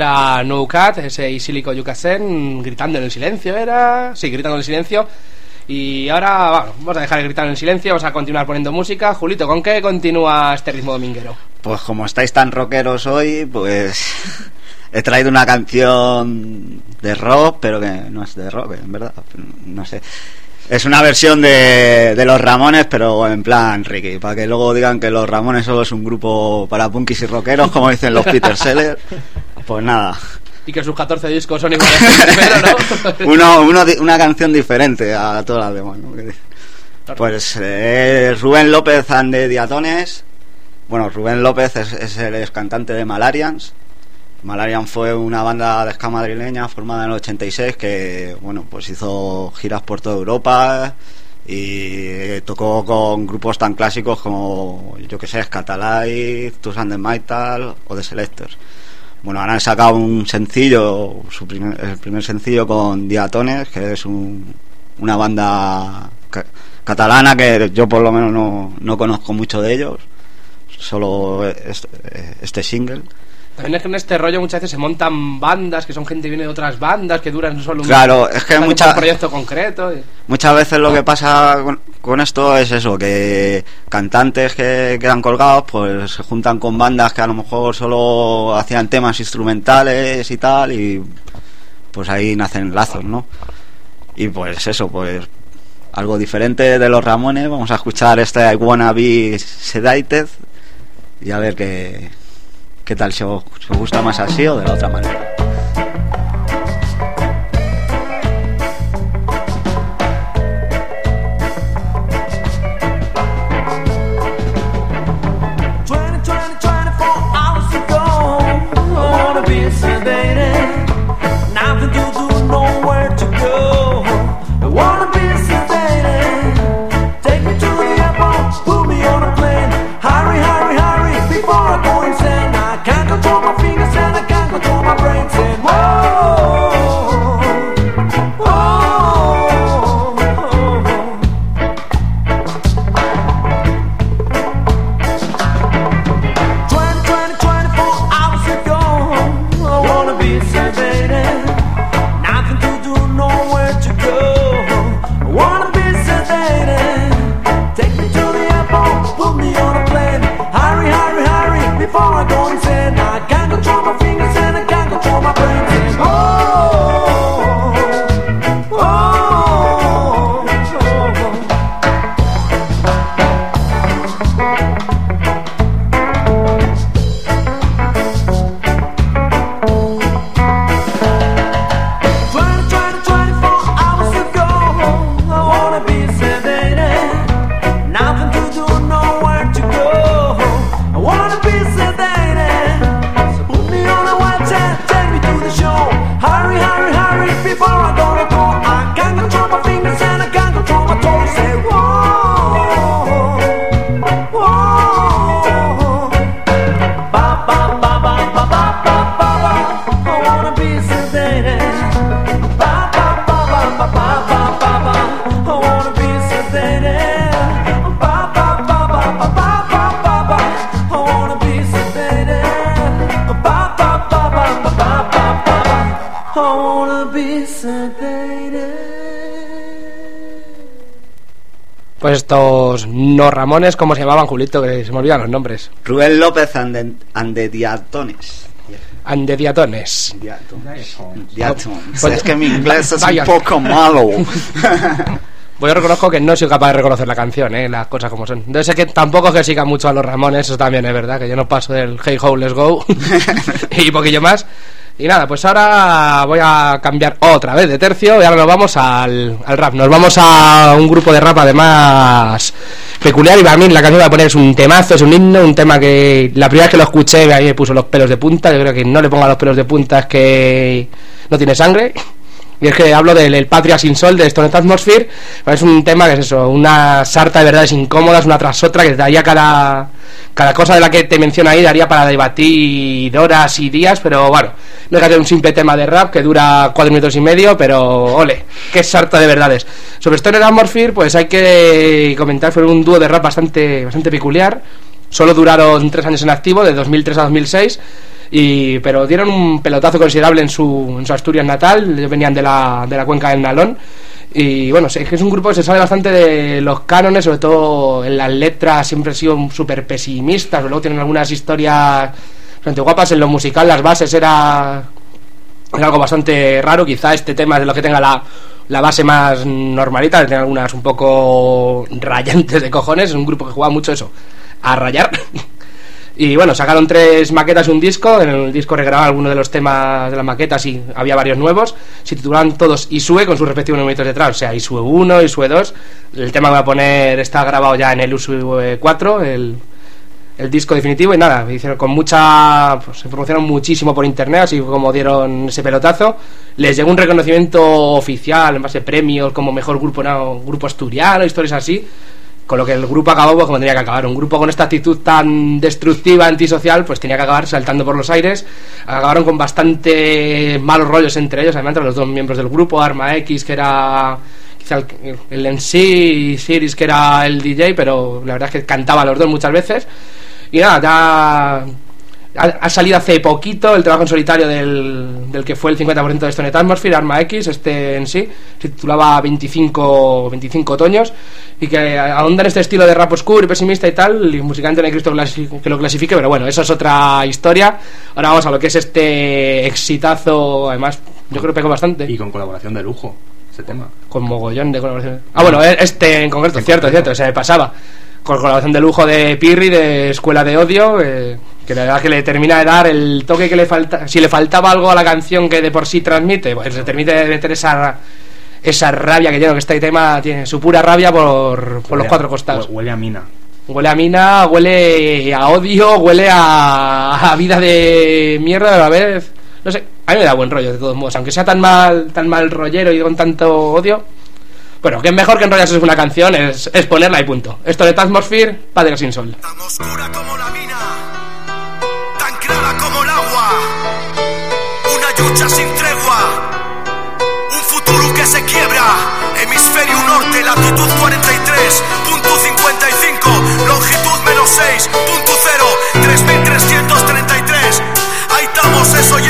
Era No Cat, ese Isilico Yukasen, gritando en el silencio, ¿era? Sí, gritando en el silencio. Y ahora, bueno, vamos a dejar de gritar en el silencio, vamos a continuar poniendo música. Julito, ¿con qué continúa este ritmo dominguero? Pues como estáis tan rockeros hoy, pues he traído una canción de rock, pero que no es de rock, en verdad, no sé. Es una versión de, de los Ramones, pero en plan Ricky, para que luego digan que los Ramones solo es un grupo para punkis y rockeros, como dicen los Peter Sellers. Pues nada, Y que sus 14 discos son iguales primero, ¿no? uno, uno una canción diferente a todas las demás. ¿no? Pues eh, Rubén López and the Diatones. Bueno, Rubén López es, es el ex cantante de Malarians. Malarian fue una banda de ska madrileña formada en el 86 que, bueno, pues hizo giras por toda Europa y eh, tocó con grupos tan clásicos como, yo que sé, Scatalight, Tus and the Metal o The Selectors. Bueno, han sacado un sencillo, su primer, el primer sencillo con Diatones, que es un- una banda ca- catalana que yo por lo menos no, no conozco mucho de ellos, solo este, este single. También es que en este rollo muchas veces se montan bandas, que son gente que viene de otras bandas, que duran solo un Claro, es que mucha- un proyecto concreto. y- Muchas veces lo que pasa con, con esto es eso, que cantantes que quedan colgados pues se juntan con bandas que a lo mejor solo hacían temas instrumentales y tal y pues ahí nacen lazos, ¿no? Y pues eso, pues algo diferente de los Ramones, vamos a escuchar este I Wanna Be Sedated y a ver qué, qué tal, os gusta más así o de la otra manera. I don't say I got estos no Ramones, ¿cómo se llamaban, Julito? Que se me olvidan los nombres. Rubén López and the, and the Diatones. Andediatones. Diatones. Pues- es que mi inglés es Vaya. un poco malo. Pues yo reconozco que no soy capaz de reconocer la canción, ¿eh? las cosas como son. Entonces sé que tampoco es que siga mucho a los Ramones, eso también es verdad, que yo no paso del Hey Ho, Let's Go y poquillo más. Y nada, pues ahora voy a cambiar otra vez de tercio y ahora nos vamos al, al rap. Nos vamos a un grupo de rap además peculiar y para mí la canción que voy a poner es un temazo, es un himno, un tema que la primera vez que lo escuché a mí me puso los pelos de punta. Yo creo que no le ponga los pelos de punta es que no tiene sangre. Y es que hablo del el Patria sin Sol de Stone Atmosphere. Es un tema que es eso, una sarta de verdades incómodas, una tras otra, que daría cada, cada cosa de la que te menciono ahí, daría para debatir horas y días, pero bueno, no de ser un simple tema de rap que dura cuatro minutos y medio, pero ole, qué sarta de verdades. Sobre Stone Atmosphere, pues hay que comentar, fue un dúo de rap bastante, bastante peculiar. Solo duraron tres años en activo, de 2003 a 2006. Y, pero dieron un pelotazo considerable en su, en su Asturias natal, venían de la, de la cuenca del Nalón. Y bueno, es que es un grupo que se sale bastante de los cánones, sobre todo en las letras siempre han sido súper pesimistas, luego tienen algunas historias bastante guapas, en lo musical las bases era, era algo bastante raro, quizá este tema es de lo que tenga la, la base más normalita, tiene algunas un poco rayantes de cojones, es un grupo que juega mucho eso, a rayar. Y bueno, sacaron tres maquetas y un disco. En el disco regrabaron algunos de los temas de las maquetas y había varios nuevos. Se titulaban todos Isue con sus respectivos numeritos detrás. O sea, Isue 1, Isue 2. El tema que voy a poner está grabado ya en el Isue 4, el, el disco definitivo. Y nada, hicieron con mucha. Pues, se promocionaron muchísimo por internet, así como dieron ese pelotazo. Les llegó un reconocimiento oficial en base a premios como mejor grupo, no, grupo asturiano, historias así. Con lo que el grupo acabó pues, como tenía que acabar. Un grupo con esta actitud tan destructiva, antisocial, pues tenía que acabar saltando por los aires. Acabaron con bastante malos rollos entre ellos, además entre los dos miembros del grupo, Arma X, que era quizá el, en sí, y Siris, que era el DJ, pero la verdad es que cantaba los dos muchas veces. Y nada, ya ha, ha salido hace poquito el trabajo en solitario del, del que fue el 50% de Stone Atmosphere, Arma X, este en sí, se titulaba 25, 25 otoños, y que ahonda en este estilo de rap oscuro y pesimista y tal, y musicalmente no hay Cristo que lo clasifique, pero bueno, eso es otra historia. Ahora vamos a lo que es este exitazo, además, yo creo que pegó bastante. Y con colaboración de lujo, ese tema. Con mogollón de colaboración. Ah, bueno, este en concreto, cierto, cierto, se me pasaba. Con colaboración de lujo de Pirri, de Escuela de Odio, eh, que la verdad que le termina de dar el toque que le falta. Si le faltaba algo a la canción que de por sí transmite, pues se termina de meter esa, esa rabia que tiene, que este tema tiene su pura rabia por, por los cuatro costados. hue- Huele a mina. Huele a mina, huele a odio, huele a, a vida de mierda, a la vez. No sé, a mí me da buen rollo de todos modos. Aunque sea tan mal, tan mal rollero y con tanto odio. Bueno, que es mejor que enrollarse en una canción es, es ponerla y punto. Esto de Atmosphere, Padre sin sol. clara lucha sin tregua, un futuro que se quiebra, hemisferio norte, latitud 43.55, longitud menos 6, punto cero, 3333, ahí estamos, eso ye,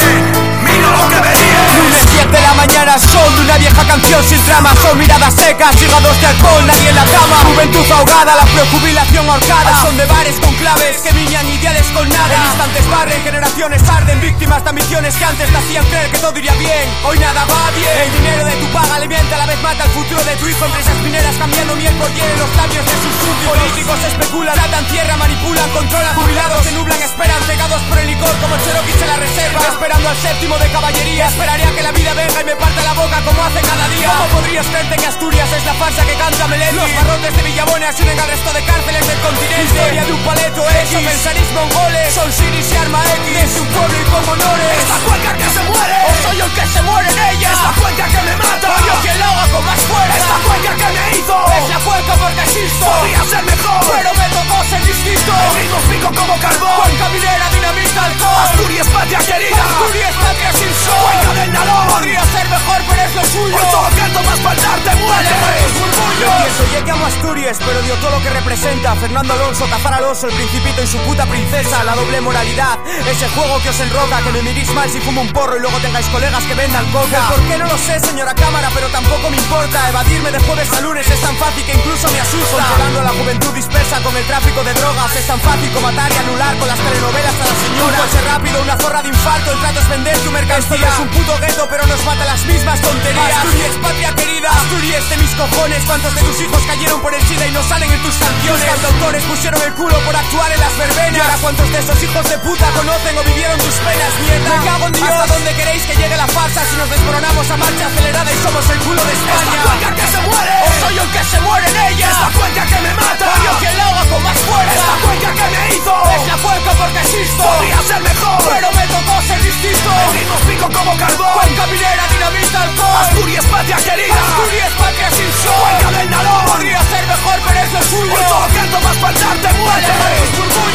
mira lo que venía. Lunes 10 de la mañana, una vieja canción sin trama Son miradas secas, hígados de alcohol, nadie en la cama Juventud ahogada, la prejubilación ahorcada. Son de bares con claves que viñan ideales con nada. En instantes barren, generaciones arden Víctimas de ambiciones que antes te hacían creer que todo iría bien Hoy nada va bien. El dinero de tu paga alimenta, a la vez mata el futuro de tu hijo. Empresas mineras cambiando miel por hielo los labios de sus súbditos Políticos especulan, tratan tierra, manipulan, controlan Jubilados. Se nublan, esperan, cegados por el licor Como Cherokee en la reserva. Esperando al séptimo de caballería Esperaría que la vida venga y me parta la boca como hace cada día ¿Cómo podrías creerte que Asturias es la farsa que canta Melendi? Los barrotes de Villabona se unen al resto de cárceles del continente. Historia de un paleto X. Mongoles Son Siris y Arma X. De su pueblo y con honores. Esta cuenca que se muere, O soy el que se muere en ella. Esta cuenca que me mata, Soy yo quien lo haga con más fuerza. Esta cuenca que me hizo, Es la cuenca porque existo podría ser mejor, Pero me tocó ser distinto. El ritmo pico como carbón, Cuenca minera, dinamita, alcohol Asturias patria querida, Asturias, patria sin sol. Cuenca del Nalón, Podría ser mejor pero es lo suyo por todo canto más faltar te muere. Yo pienso, ya que amo Asturias, pero dio todo lo que representa. Fernando Alonso, Cazar Alonso, el principito y su puta princesa. La doble moralidad, ese juego que os enroca Que me miréis mal si fumo un porro y luego tengáis colegas que vendan coca. ¿Por qué no lo sé, señora cámara? Pero tampoco me importa. Evadirme de jueves a lunes es tan fácil que incluso me asusta. Controlando a la juventud dispersa con el tráfico de drogas Es tan fácil como matar y anular con las telenovelas a la señora. Un coche rápido, una zorra de infarto El trato es vender tu mercancía. Es un puto gueto, pero nos mata las mismas tonterías Asturias, patria querida. Asturias de mis cojones ¿Cuántos de tus hijos cayeron por el SIDA y no salen en tus canciones? Tus autores pusieron el culo por actuar en las verbenas. Y ahora cuántos de esos hijos de puta conocen o vivieron tus penas Mierda, me cago en Dios. ¿Hasta dónde queréis que llegue la farsa? Si nos desmoronamos a marcha acelerada y somos el culo de España Esta cuenca que se muere, O soy yo el que se muere en ella. Esta cuenca que me mata, Soy yo quien lo haga con más fuerza. Esta cuenca que me hizo, Es la cuenca porque existo. Podría ser mejor, Pero me tocó ser distinto. El ritmo pico como carbón, Cuenca minera, dinamita, alcohol Asturias patria querida, Asturias, patria sin sol. Cuenca del Nalón, Podría ser mejor pero es lo suyo. Por todo canto más faltar te muere.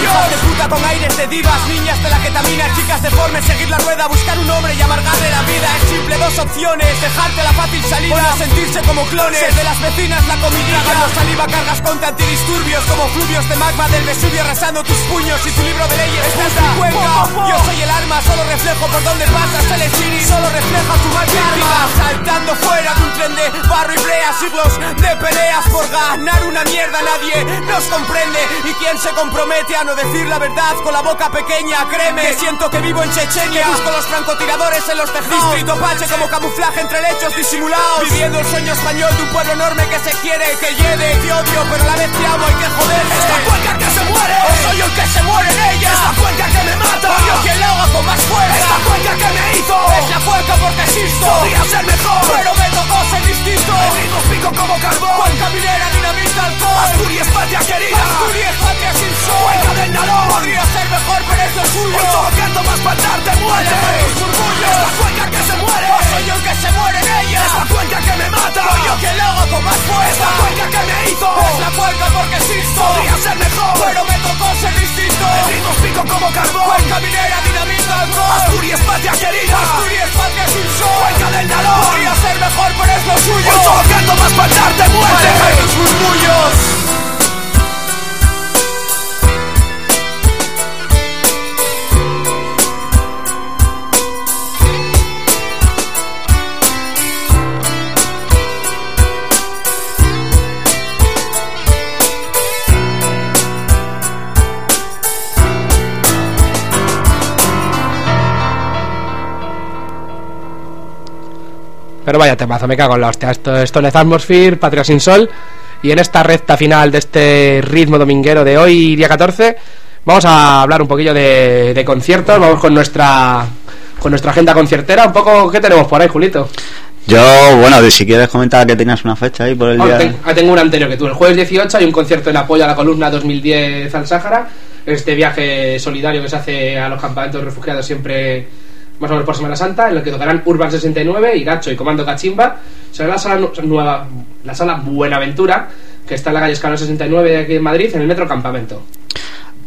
Hijas de puta con aires de divas, niñas de la ketamina, chicas deformes, seguir la rueda, buscar un hombre y amargarle la vida. Es simple dos opciones Dejarte la fácil salida. O sentirse como clones. Ser de las vecinas la comidilla Tragando saliva cargas contra antidisturbios Como fluvios de magma del Vesubio Arrasando tus puños y tu libro de leyes. Esta es mi cuenca. Yo soy el arma, solo reflejo por donde pasas El solo refleja tu karma Saltando fuera de un tren de barro y brea Siglos de peleas por ganar una mierda. Nadie nos comprende Y quien se compromete a no decir la verdad Con la boca pequeña, créeme Que siento que vivo en Chechenia. Busco los francotiradores en los tejados. Distrito Pache como camuflaje entre lechos disimulados. Viviendo el sueño español de un pueblo enorme que se quiere Que hiede, que odio, pero a la vez te amo Hay que joderse Esta cuenca que se muere. O soy yo el que se muere en ella. Es la cuenca que me mata. O yo quien lo hago con más fuerza. Esta cuenca que me hizo. Es la cuenca porque existo. Podría ser mejor Pero me tocó ser distinto. El ritmo pico como carbón. Cuenca minera, dinamita, alcohol. Asturias, patria querida. Asturias, patria sin sol. Cuenca del Nalón. Podría ser mejor, pero es suyo. Hoy solo canto más para darte muerte. Tus Es la cuenca que se muere. O soy yo el que se muere en ella Es la cuenca que me quien lo hago con más fuerza. La que me hizo. Es la cuenca porque existo Podría ser mejor Pero me tocó ser distinto. El ritmo pico como carbón. Cuenca minera, dinamita, alcohol Asturias, patria querida. Asturias, patria sin sol. Cuenca del Nalón Podría ser mejor, pero es lo suyo. Hoy solo canto más para darte muerte Aleja tus murmullos Pero vaya temazo, me cago en la hostia. Esto es Stone Atmosphere, Patria sin Sol. Y en esta recta final de este ritmo dominguero de hoy, día 14, vamos a hablar un poquillo de, de conciertos. Vamos con nuestra con nuestra agenda conciertera. Un poco, ¿qué tenemos por ahí, Julito? Yo, bueno, si quieres comentar que tenías una fecha ahí por el Ah, día. ten- ah, tengo un anterior que tú. El jueves 18 hay un concierto en apoyo a la columna 2010 al Sáhara. Este viaje solidario que se hace a los campamentos refugiados siempre más o menos por Semana Santa, en el que tocarán Urban 69, Iracho y Comando Cachimba. Será la sala nu- nueva, la sala Buenaventura, que está en la calle Escalón 69 de aquí en Madrid, en el metro Campamento.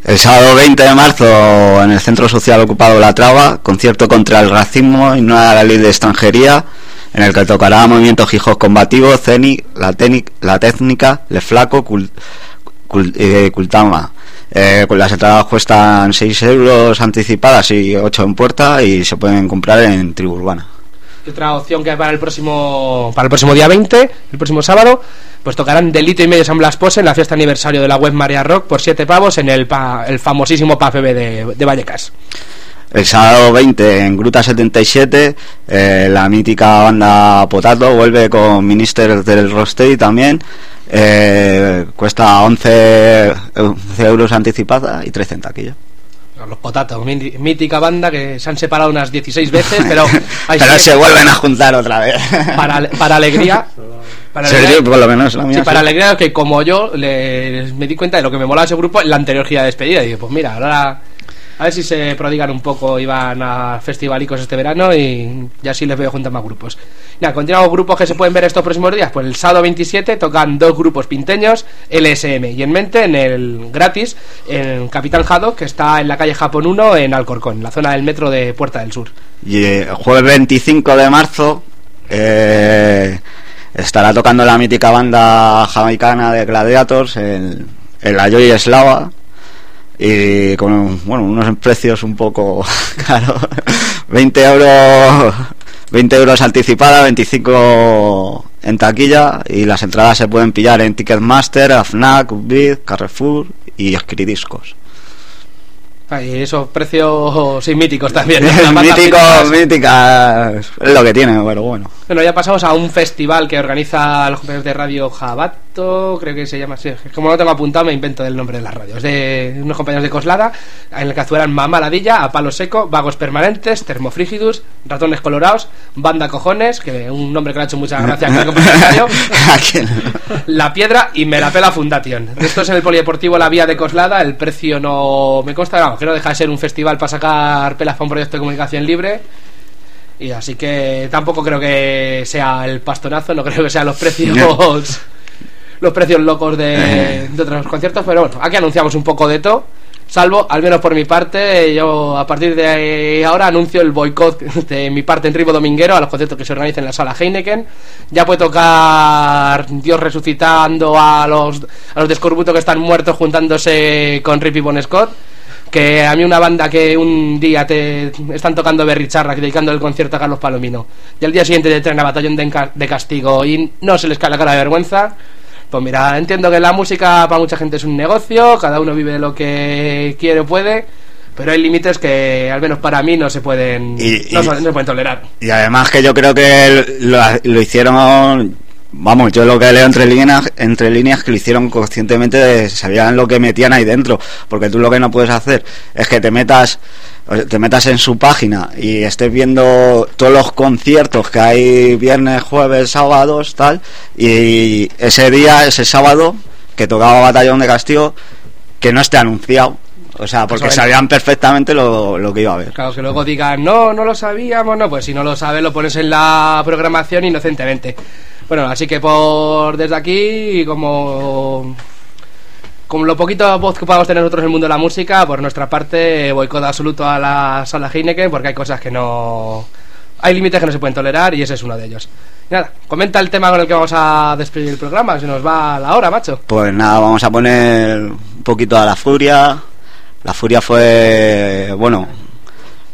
El sábado 20 de marzo, en el Centro Social Ocupado La Traba, concierto contra el racismo y no a la ley de extranjería, en el que tocará Movimiento Gijos Combativo, CENI, La, Técnic- la Técnica, Le Flaco, Cul- Cul- eh, Cultama. Eh, con las entradas cuestan 6 euros anticipadas y 8 en puerta y se pueden comprar en Tribu Urbana. Otra opción que para el próximo para el próximo día 20, el próximo sábado, pues tocarán Delito y Medio San Blas Pose en la fiesta aniversario de la web María Rock por 7 pavos en el, pa- el famosísimo PAFB de, de Vallecas. El sábado 20 en Gruta 77, eh, la mítica banda Potato vuelve con Minister del Rocksteady también. Eh, cuesta 11, 11 euros anticipada y 13 en taquilla. Los Potatos, mí- mítica banda que se han separado unas 16 veces, pero, Pero se vuelven a juntar otra vez. para, para alegría. Para Sí, alegría- por lo menos la mía Sí, para sí. alegría que como yo le- me di cuenta de lo que me molaba ese grupo en la anterior gira de despedida. Y digo, pues mira, ahora a ver si se prodigan un poco y van a festivalicos este verano y ya así les veo juntar más grupos. Nada, continuamos grupos que se pueden ver estos próximos días. Pues el sábado 27 tocan dos grupos pinteños, LSM y en mente en el gratis en Capitán Jado, que está en la calle Japón 1 en Alcorcón, la zona del metro de Puerta del Sur. Y eh, el jueves 25 de marzo eh, estará tocando la mítica banda jamaicana de Gladiators en la Joy Eslava y con bueno, unos precios un poco caros 20 euros 20 euros anticipada 25 en taquilla y las entradas se pueden pillar en Ticketmaster, AFNAC, Bid, Carrefour y Escridiscos Y esos precios sí, míticos también. míticos, míticas. es lo que tiene, pero bueno Bueno, ya pasamos a un festival que organiza los compañeros de Radio Creo que se llama así. Como no tengo apuntado, me invento el nombre de las radios. De unos compañeros de Coslada, en el que actuarán Mamá Ladilla, A Palo Seco, Vagos Permanentes, Termofrígidus, Ratones Colorados, Banda Cojones, que un nombre que le ha hecho mucha gracia ¿A quién? La Piedra y Merapela Fundación. Esto es en el Polideportivo La Vía de Coslada, el precio no me consta, vamos, que no deja de ser un festival para sacar pelas para un proyecto de comunicación libre. Y así que tampoco creo que sea el pastonazo, no creo que sean los precios los precios locos de, de otros conciertos, pero bueno, aquí anunciamos un poco de todo Salvo, al menos por mi parte, yo a partir de ahora anuncio el boicot de mi parte en Ribo Dominguero a los conciertos que se organizan en la sala Heineken. Ya puede tocar Dios resucitando a los, a los de Scorbuto que están muertos juntándose con Rippy Bon Scott. Que a mí una banda que un día te están tocando Berry Charra, dedicando el concierto a Carlos Palomino, y al día siguiente te traen a Batallón de, de Castigo y no se les cae la cara de vergüenza, pues mira, entiendo que la música para mucha gente es un negocio, cada uno vive lo que quiere o puede, pero hay límites que al menos para mí no se pueden, Y- no, y- se- no se pueden tolerar. Y además que yo creo que lo, lo hicieron, vamos, yo lo que leo entre líneas, entre líneas que lo hicieron conscientemente, de- sabían lo que metían ahí dentro, porque tú lo que no puedes hacer es que te metas te metas en su página y estés viendo todos los conciertos que hay viernes, jueves, sábados, tal, y ese día, ese sábado, que tocaba Batallón de Castigo, que no esté anunciado. O sea, porque sabían perfectamente lo, lo que iba a haber. Claro, que luego digan, no, no lo sabíamos, no, pues si no lo sabes lo pones en la programación inocentemente. Bueno, así que por desde aquí, como como lo poquito voz que podamos tener nosotros en el mundo de la música, por nuestra parte, boicot absoluto a la sala Heineken, porque hay cosas que no... Hay límites que no se pueden tolerar y ese es uno de ellos. Nada, comenta el tema con el que vamos a despedir el programa, que se nos va la hora, macho. Pues nada, vamos a poner un poquito a La Furia. La Furia fue, bueno,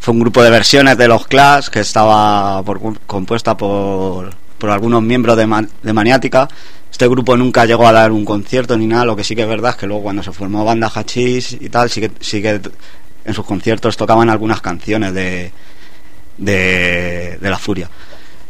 fue un grupo de versiones de los Clash que estaba por- compuesta por, por algunos miembros de, de Maniática. Este grupo nunca llegó a dar un concierto ni nada, lo que sí que es verdad es que luego cuando se formó Banda Hachís y tal, sí que, sí que en sus conciertos tocaban algunas canciones de, de, de La Furia.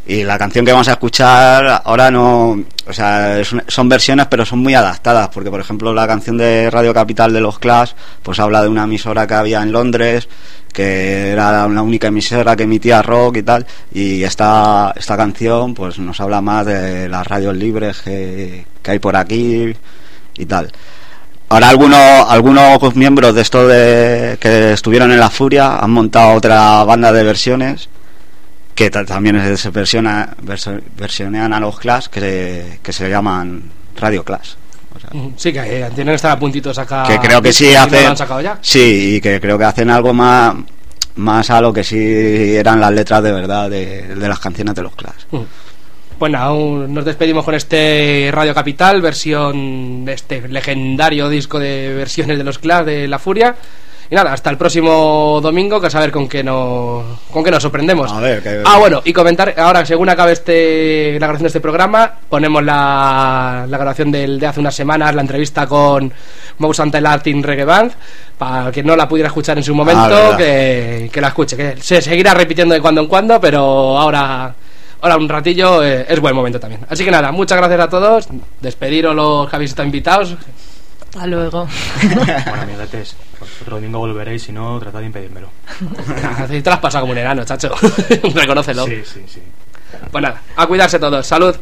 Y la canción que vamos a escuchar ahora no, o sea, son versiones pero son muy adaptadas, porque por ejemplo la canción de Radio Capital de los Clash, pues habla de una emisora que había en Londres, que era la única emisora que emitía rock y tal, y esta, esta canción pues nos habla más de las radios libres que, que hay por aquí y tal. Ahora algunos, algunos miembros de esto de, que estuvieron en La Furia han montado otra banda de versiones que ta- también se versiona, versionean a los Clash que se, que se llaman Radio Clash. Sí, que eh, tienen que estar a puntito de sacar... Que creo que sí ¿Y no hacen. han sacado ya? Sí, y que creo que hacen algo más más a lo que sí eran las letras de verdad de, de las canciones de los Clash. Pues nada, aún nos despedimos con este Radio Capital, versión de este legendario disco de versiones de los Clash de La Furia. Y nada, hasta el próximo domingo, que a saber con qué nos, con qué nos sorprendemos. A ver, que- Ah, bueno, y comentar, ahora según acabe este, la grabación de este programa, ponemos la, la grabación del, de hace unas semanas, la entrevista con Mouse Antel Artin Reggae Band, para que no la pudiera escuchar en su momento, Ah, verdad. que, que la escuche, que se seguirá repitiendo de cuando en cuando, pero ahora, ahora un ratillo eh, es buen momento también. Así que nada, muchas gracias a todos, despediros los que habéis estado invitados. Hasta luego. Bueno, amiguetes, otro domingo volveréis, si no, tratad de impedírmelo. Te lo has pasado como un enano, chacho. Reconócelo. Sí, sí, sí. Pues nada, a cuidarse todos. Salud.